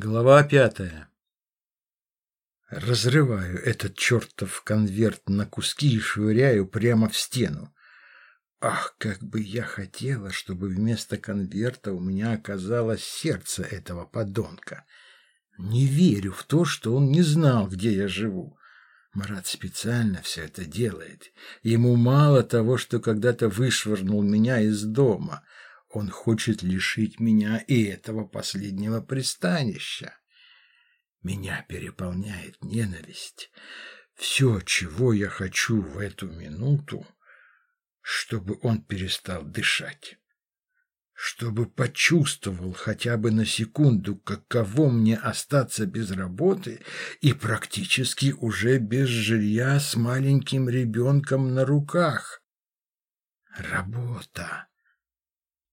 Глава пятая. Разрываю этот чертов конверт на куски и швыряю прямо в стену. Ах, как бы я хотела, чтобы вместо конверта у меня оказалось сердце этого подонка. Не верю в то, что он не знал, где я живу. Марат специально все это делает. Ему мало того, что когда-то вышвырнул меня из дома — он хочет лишить меня и этого последнего пристанища. Меня переполняет ненависть. Все, чего я хочу в эту минуту, чтобы он перестал дышать. Чтобы почувствовал хотя бы на секунду, каково мне остаться без работы и практически уже без жилья с маленьким ребенком на руках. Работа.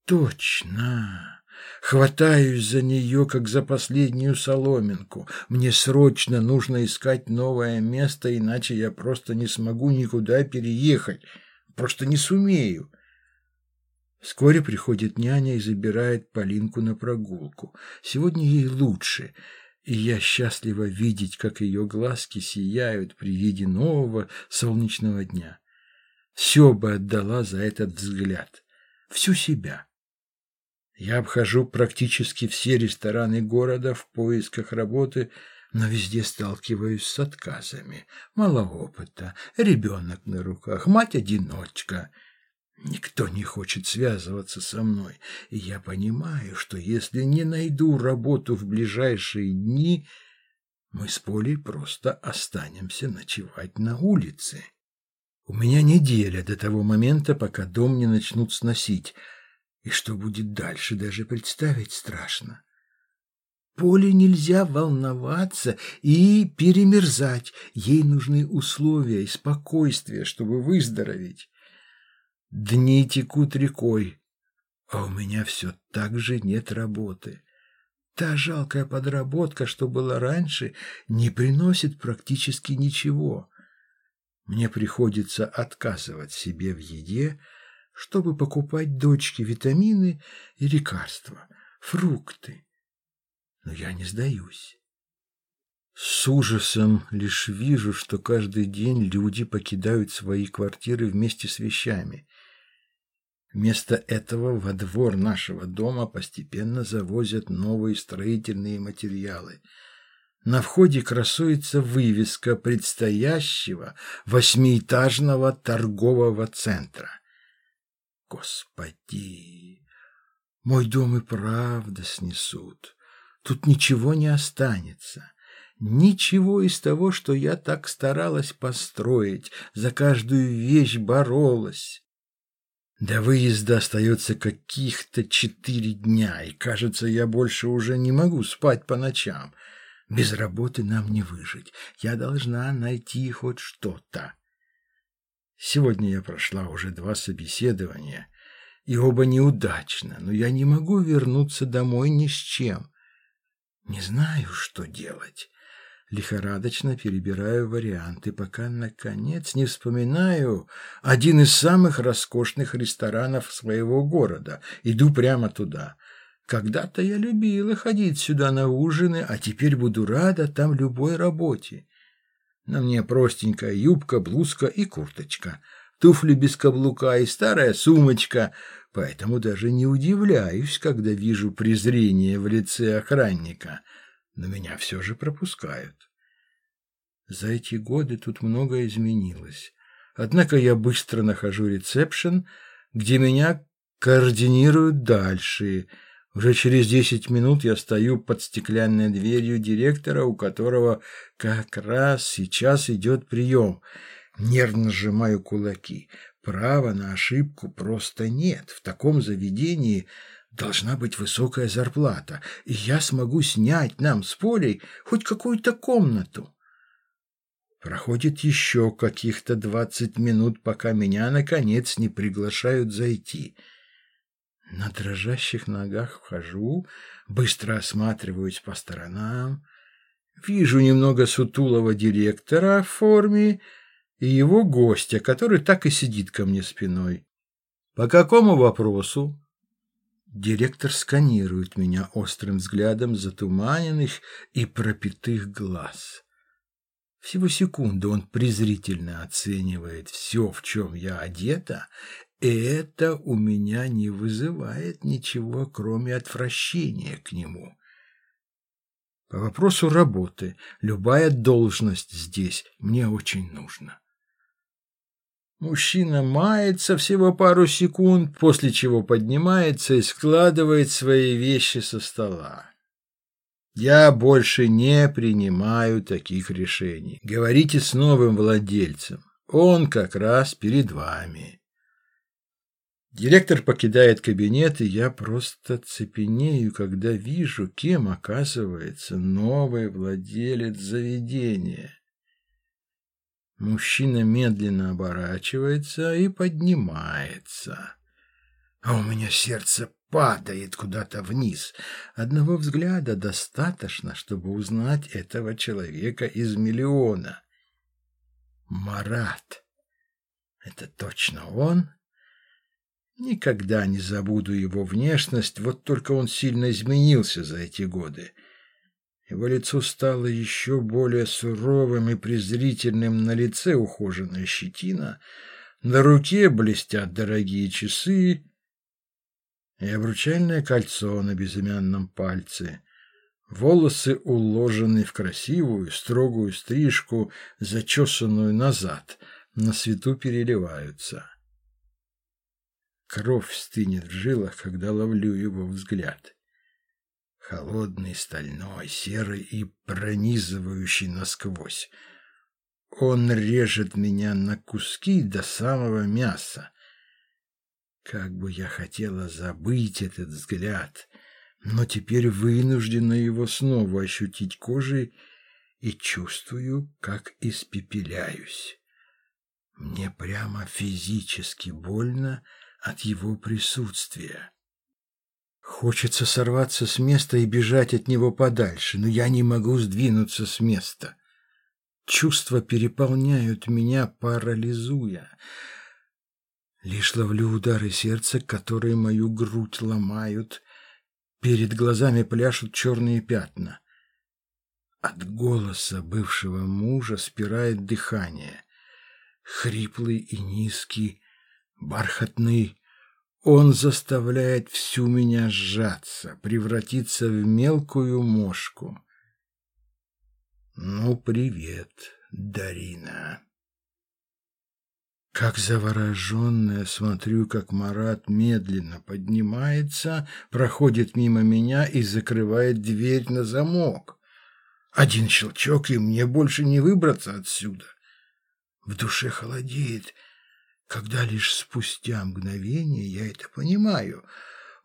Точно. Хватаюсь за нее, как за последнюю соломинку. Мне срочно нужно искать новое место, иначе я просто не смогу никуда переехать. Просто не сумею. Вскоре приходит няня и забирает Полинку на прогулку. Сегодня ей лучше, и я счастлива видеть, как ее глазки сияют при виде нового солнечного дня. Все бы отдала за этот взгляд. Всю себя. Я обхожу практически все рестораны города в поисках работы, но везде сталкиваюсь с отказами. Мало опыта, ребенок на руках, мать-одиночка. Никто не хочет связываться со мной, и я понимаю, что если не найду работу в ближайшие дни, мы с Полей просто останемся ночевать на улице. У меня неделя до того момента, пока дом не начнут сносить — и что будет дальше, даже представить страшно. Поле нельзя волноваться и перемерзать. Ей нужны условия и спокойствие, чтобы выздороветь. Дни текут рекой, а у меня все так же нет работы. Та жалкая подработка, что была раньше, не приносит практически ничего. Мне приходится отказывать себе в еде, чтобы покупать дочке витамины и лекарства, фрукты. Но я не сдаюсь. С ужасом лишь вижу, что каждый день люди покидают свои квартиры вместе с вещами. Вместо этого во двор нашего дома постепенно завозят новые строительные материалы. На входе красуется вывеска предстоящего восьмиэтажного торгового центра – Господи, мой дом и правда снесут. Тут ничего не останется. Ничего из того, что я так старалась построить, за каждую вещь боролась. До выезда остается каких-то четыре дня, и, кажется, я больше уже не могу спать по ночам. Без работы нам не выжить. Я должна найти хоть что-то. Сегодня я прошла уже два собеседования, и оба неудачно, но я не могу вернуться домой ни с чем. Не знаю, что делать. Лихорадочно перебираю варианты, пока, наконец, не вспоминаю один из самых роскошных ресторанов своего города. Иду прямо туда. Когда-то я любила ходить сюда на ужины, а теперь буду рада там любой работе. На мне простенькая юбка, блузка и курточка, туфли без каблука и старая сумочка, поэтому даже не удивляюсь, когда вижу презрение в лице охранника, но меня все же пропускают. За эти годы тут многое изменилось. Однако я быстро нахожу ресепшн, где меня координируют дальше – уже через десять минут я стою под стеклянной дверью директора, у которого как раз сейчас идет прием. Нервно сжимаю кулаки. Права на ошибку просто нет. В таком заведении должна быть высокая зарплата, и я смогу снять нам с Полей хоть какую-то комнату. Проходит еще каких-то двадцать минут, пока меня, наконец, не приглашают зайти — на дрожащих ногах вхожу, быстро осматриваюсь по сторонам. Вижу немного сутулого директора в форме и его гостя, который так и сидит ко мне спиной. «По какому вопросу?» Директор сканирует меня острым взглядом затуманенных и пропитых глаз. Всего секунду он презрительно оценивает все, в чем я одета, и это у меня не вызывает ничего, кроме отвращения к нему. По вопросу работы, любая должность здесь мне очень нужна. Мужчина мается всего пару секунд, после чего поднимается и складывает свои вещи со стола. Я больше не принимаю таких решений. Говорите с новым владельцем. Он как раз перед вами. Директор покидает кабинет, и я просто цепенею, когда вижу, кем оказывается новый владелец заведения. Мужчина медленно оборачивается и поднимается. А у меня сердце падает куда-то вниз. Одного взгляда достаточно, чтобы узнать этого человека из миллиона. Марат. Это точно он? Никогда не забуду его внешность, вот только он сильно изменился за эти годы. Его лицо стало еще более суровым и презрительным, на лице ухоженная щетина, на руке блестят дорогие часы и обручальное кольцо на безымянном пальце. Волосы уложены в красивую, строгую стрижку, зачесанную назад, на свету переливаются. Кровь стынет в жилах, когда ловлю его взгляд. Холодный, стальной, серый и пронизывающий насквозь. Он режет меня на куски до самого мяса. Как бы я хотела забыть этот взгляд, но теперь вынуждена его снова ощутить кожей и чувствую, как испепеляюсь. Мне прямо физически больно, от его присутствия. Хочется сорваться с места и бежать от него подальше, но я не могу сдвинуться с места. Чувства переполняют меня, парализуя. Лишь ловлю удары сердца, которые мою грудь ломают. Перед глазами пляшут черные пятна. От голоса бывшего мужа спирает дыхание. Хриплый и низкий, бархатный. Он заставляет всю меня сжаться, превратиться в мелкую мошку. Ну, привет, Дарина. Как завороженная смотрю, как Марат медленно поднимается, проходит мимо меня и закрывает дверь на замок. Один щелчок, и мне больше не выбраться отсюда. В душе холодеет, когда лишь спустя мгновение я это понимаю.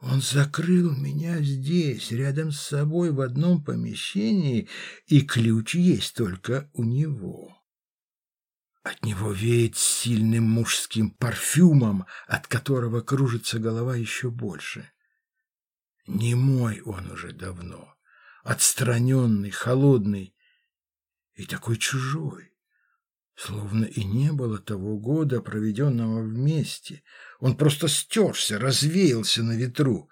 Он закрыл меня здесь, рядом с собой в одном помещении, и ключ есть только у него. От него веет сильным мужским парфюмом, от которого кружится голова еще больше. Не мой он уже давно, отстраненный, холодный и такой чужой. Словно и не было того года, проведенного вместе. Он просто стерся, развеялся на ветру.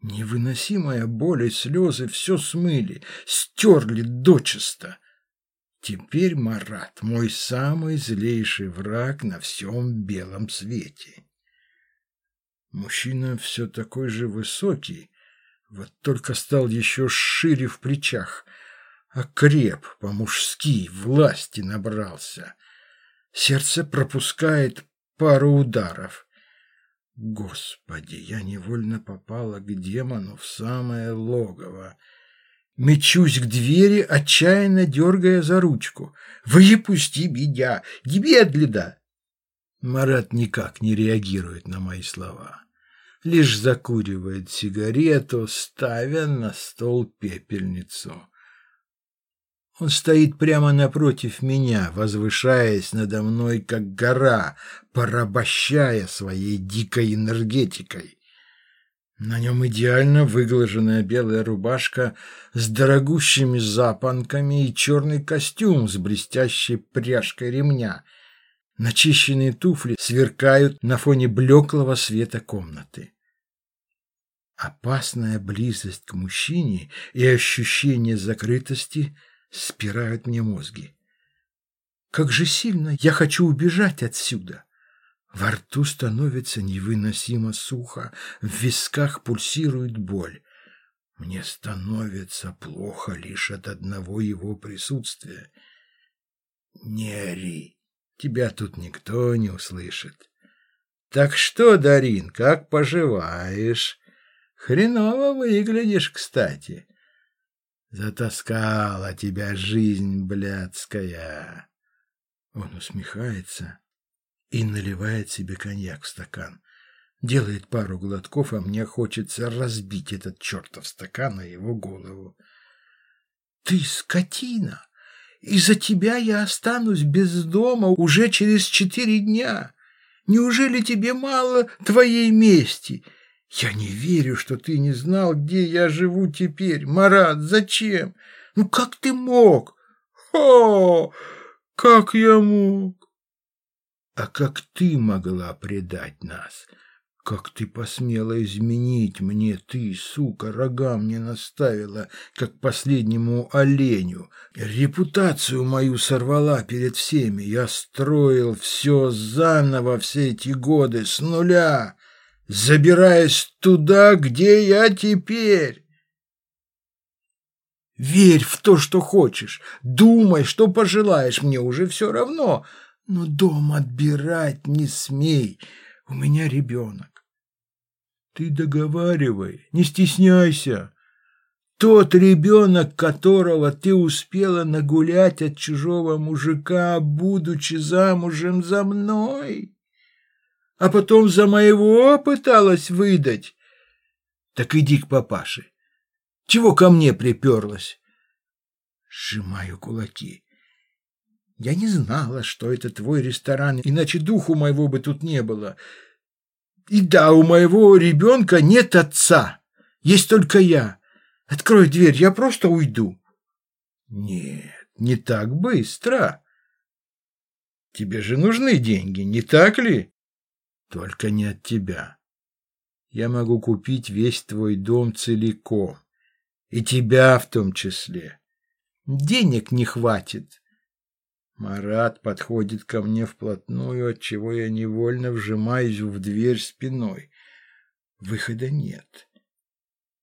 Невыносимая боль и слезы все смыли, стерли дочисто. Теперь Марат — мой самый злейший враг на всем белом свете. Мужчина все такой же высокий, вот только стал еще шире в плечах, окреп по-мужски, власти набрался. Сердце пропускает пару ударов. Господи, я невольно попала к демону в самое логово. Мечусь к двери, отчаянно дергая за ручку. «Выпусти меня! Немедленно!» Марат никак не реагирует на мои слова. Лишь закуривает сигарету, ставя на стол пепельницу. Он стоит прямо напротив меня, возвышаясь надо мной, как гора, порабощая своей дикой энергетикой. На нем идеально выглаженная белая рубашка с дорогущими запонками и черный костюм с блестящей пряжкой ремня. Начищенные туфли сверкают на фоне блеклого света комнаты. Опасная близость к мужчине и ощущение закрытости спирают мне мозги. Как же сильно я хочу убежать отсюда. Во рту становится невыносимо сухо, в висках пульсирует боль. Мне становится плохо лишь от одного его присутствия. Не ори, тебя тут никто не услышит. Так что, Дарин, как поживаешь? Хреново выглядишь, кстати. Затаскала тебя жизнь блядская. Он усмехается и наливает себе коньяк в стакан. Делает пару глотков, а мне хочется разбить этот чертов стакан на его голову. «Ты скотина! Из-за тебя я останусь без дома уже через четыре дня. Неужели тебе мало твоей мести? Я не верю, что ты не знал, где я живу теперь. Марат, зачем? Ну как ты мог? О, как я мог? А как ты могла предать нас? Как ты посмела изменить мне, ты, сука, рога мне наставила, как последнему оленю. Репутацию мою сорвала перед всеми. Я строил все заново все эти годы, с нуля, забираясь туда, где я теперь. Верь в то, что хочешь, думай, что пожелаешь, мне уже все равно — но дом отбирать не смей, у меня ребенок. Ты договаривай, не стесняйся. Тот ребенок, которого ты успела нагулять от чужого мужика, будучи замужем за мной, а потом за моего пыталась выдать. Так иди к папаше. Чего ко мне приперлась? Сжимаю кулаки. Я не знала, что это твой ресторан, иначе духу моего бы тут не было. И да, у моего ребенка нет отца, есть только я. Открой дверь, я просто уйду. Нет, не так быстро. Тебе же нужны деньги, не так ли? Только не от тебя. Я могу купить весь твой дом целиком, и тебя в том числе. Денег не хватит. Марат подходит ко мне вплотную, отчего я невольно вжимаюсь в дверь спиной. Выхода нет.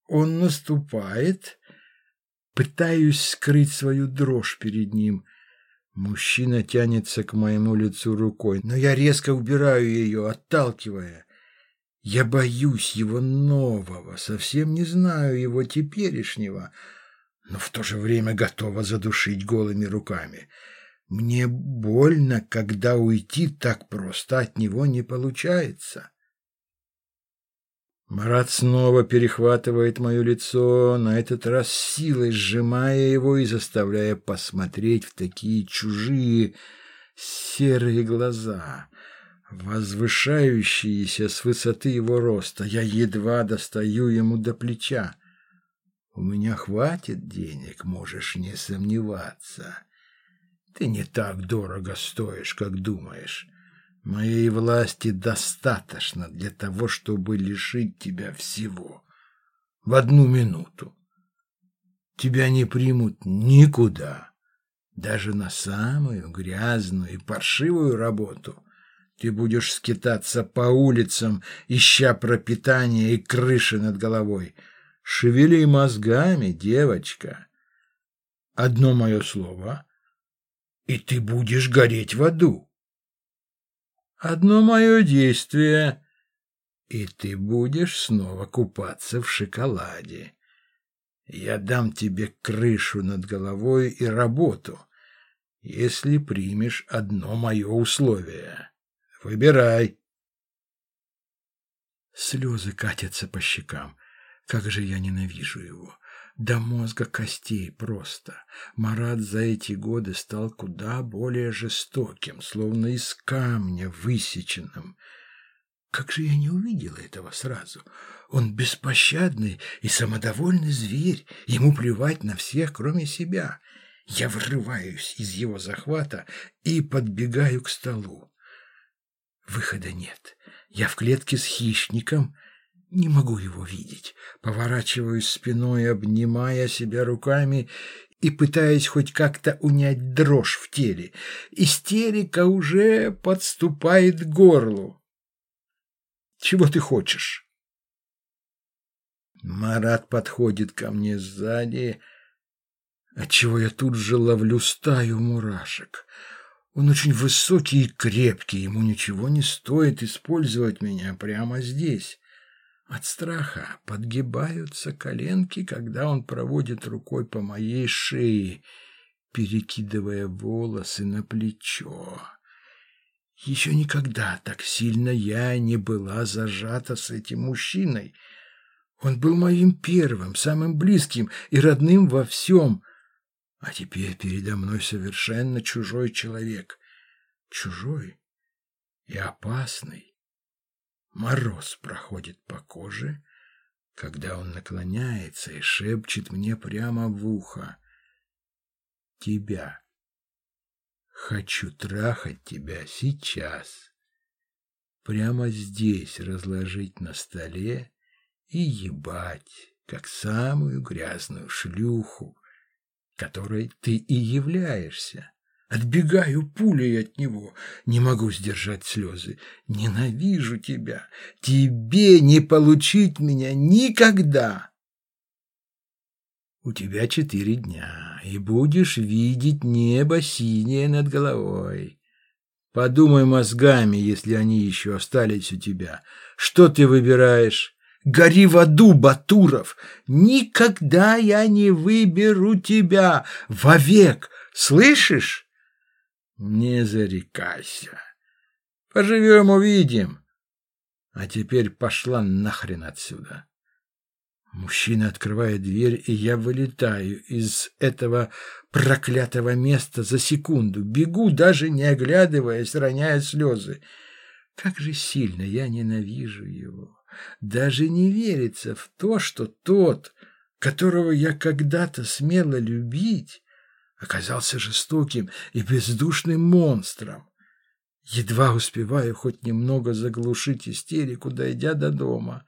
Он наступает. Пытаюсь скрыть свою дрожь перед ним. Мужчина тянется к моему лицу рукой, но я резко убираю ее, отталкивая. Я боюсь его нового, совсем не знаю его теперешнего, но в то же время готова задушить голыми руками. Мне больно, когда уйти так просто от него не получается. Марат снова перехватывает мое лицо, на этот раз силой сжимая его и заставляя посмотреть в такие чужие серые глаза, возвышающиеся с высоты его роста. Я едва достаю ему до плеча. У меня хватит денег, можешь не сомневаться. Ты не так дорого стоишь, как думаешь. Моей власти достаточно для того, чтобы лишить тебя всего. В одну минуту. Тебя не примут никуда, даже на самую грязную и паршивую работу. Ты будешь скитаться по улицам, ища пропитание и крыши над головой. Шевели мозгами, девочка. Одно мое слово — и ты будешь гореть в аду. Одно мое действие, и ты будешь снова купаться в шоколаде. Я дам тебе крышу над головой и работу, если примешь одно мое условие. Выбирай. Слезы катятся по щекам. Как же я ненавижу его до мозга костей просто. Марат за эти годы стал куда более жестоким, словно из камня высеченным. Как же я не увидела этого сразу? Он беспощадный и самодовольный зверь, ему плевать на всех, кроме себя. Я вырываюсь из его захвата и подбегаю к столу. Выхода нет. Я в клетке с хищником, Не могу его видеть. Поворачиваюсь спиной, обнимая себя руками и пытаясь хоть как-то унять дрожь в теле. Истерика уже подступает к горлу. Чего ты хочешь? Марат подходит ко мне сзади, отчего я тут же ловлю стаю мурашек. Он очень высокий и крепкий, ему ничего не стоит использовать меня прямо здесь. От страха подгибаются коленки, когда он проводит рукой по моей шее, перекидывая волосы на плечо. Еще никогда так сильно я не была зажата с этим мужчиной. Он был моим первым, самым близким и родным во всем. А теперь передо мной совершенно чужой человек. Чужой и опасный. Мороз проходит по коже, когда он наклоняется и шепчет мне прямо в ухо. Тебя. Хочу трахать тебя сейчас. Прямо здесь разложить на столе и ебать, как самую грязную шлюху, которой ты и являешься. Отбегаю пулей от него, не могу сдержать слезы. Ненавижу тебя, тебе не получить меня никогда. У тебя четыре дня, и будешь видеть небо синее над головой. Подумай мозгами, если они еще остались у тебя. Что ты выбираешь? Гори в аду, Батуров! Никогда я не выберу тебя вовек, слышишь? Не зарекайся. Поживем, увидим. А теперь пошла нахрен отсюда. Мужчина открывает дверь, и я вылетаю из этого проклятого места за секунду. Бегу, даже не оглядываясь, роняя слезы. Как же сильно я ненавижу его. Даже не верится в то, что тот, которого я когда-то смела любить, оказался жестоким и бездушным монстром. Едва успеваю хоть немного заглушить истерику, дойдя до дома.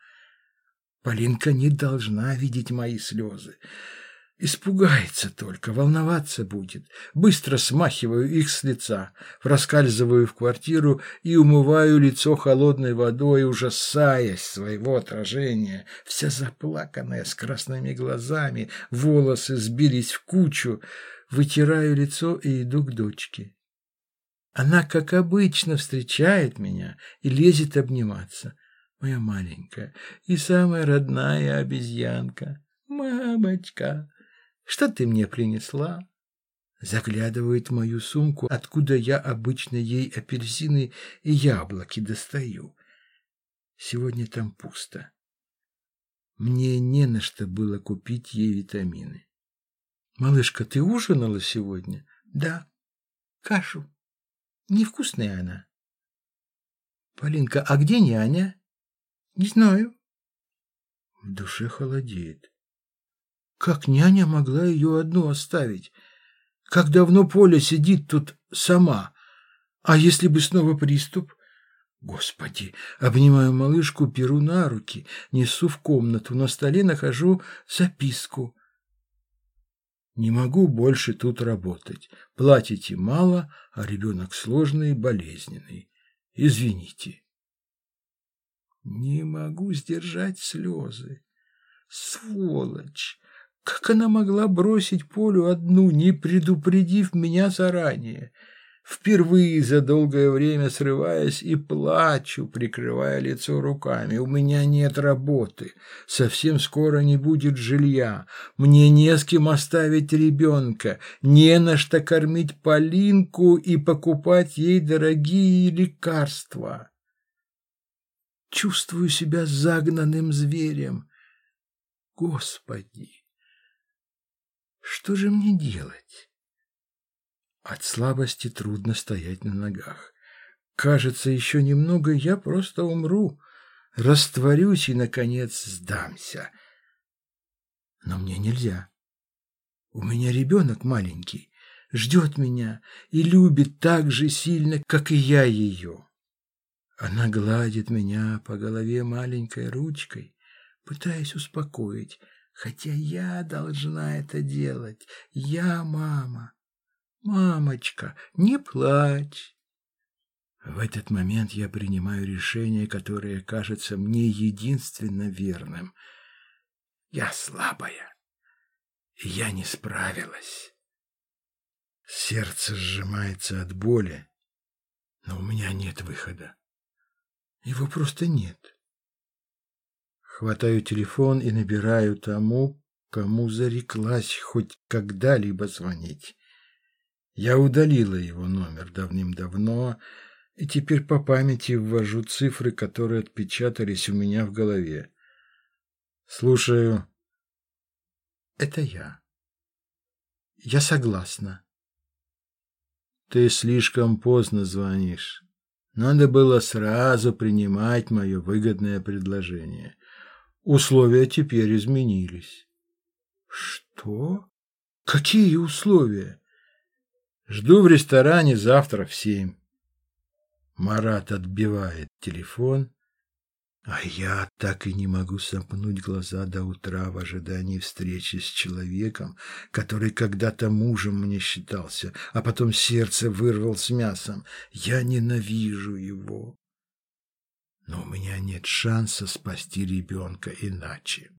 Полинка не должна видеть мои слезы. Испугается только, волноваться будет. Быстро смахиваю их с лица, проскальзываю в квартиру и умываю лицо холодной водой, ужасаясь своего отражения. Вся заплаканная, с красными глазами, волосы сбились в кучу. Вытираю лицо и иду к дочке. Она, как обычно, встречает меня и лезет обниматься. Моя маленькая и самая родная обезьянка. «Мамочка!» Что ты мне принесла?» Заглядывает в мою сумку, откуда я обычно ей апельсины и яблоки достаю. Сегодня там пусто. Мне не на что было купить ей витамины. «Малышка, ты ужинала сегодня?» «Да, кашу. Невкусная она». «Полинка, а где няня?» «Не знаю». В душе холодеет. Как няня могла ее одну оставить? Как давно Поля сидит тут сама? А если бы снова приступ? Господи, обнимаю малышку, перу на руки, несу в комнату, на столе нахожу записку. Не могу больше тут работать. Платите мало, а ребенок сложный и болезненный. Извините. Не могу сдержать слезы. Сволочь! Как она могла бросить Полю одну, не предупредив меня заранее? Впервые за долгое время срываясь и плачу, прикрывая лицо руками. У меня нет работы. Совсем скоро не будет жилья. Мне не с кем оставить ребенка. Не на что кормить Полинку и покупать ей дорогие лекарства. Чувствую себя загнанным зверем. Господи! Что же мне делать? От слабости трудно стоять на ногах. Кажется, еще немного, я просто умру, растворюсь и, наконец, сдамся. Но мне нельзя. У меня ребенок маленький, ждет меня и любит так же сильно, как и я ее. Она гладит меня по голове маленькой ручкой, пытаясь успокоить, хотя я должна это делать. Я мама. Мамочка, не плачь. В этот момент я принимаю решение, которое кажется мне единственно верным. Я слабая, я не справилась. Сердце сжимается от боли, но у меня нет выхода. Его просто нет. Хватаю телефон и набираю тому, кому зареклась хоть когда-либо звонить. Я удалила его номер давным-давно, и теперь по памяти ввожу цифры, которые отпечатались у меня в голове. Слушаю. Это я. Я согласна. Ты слишком поздно звонишь. Надо было сразу принимать мое выгодное предложение. Условия теперь изменились. Что? Какие условия? Жду в ресторане завтра в семь. Марат отбивает телефон, а я так и не могу сомкнуть глаза до утра в ожидании встречи с человеком, который когда-то мужем мне считался, а потом сердце вырвал с мясом. Я ненавижу его. Но у меня нет шанса спасти ребенка иначе.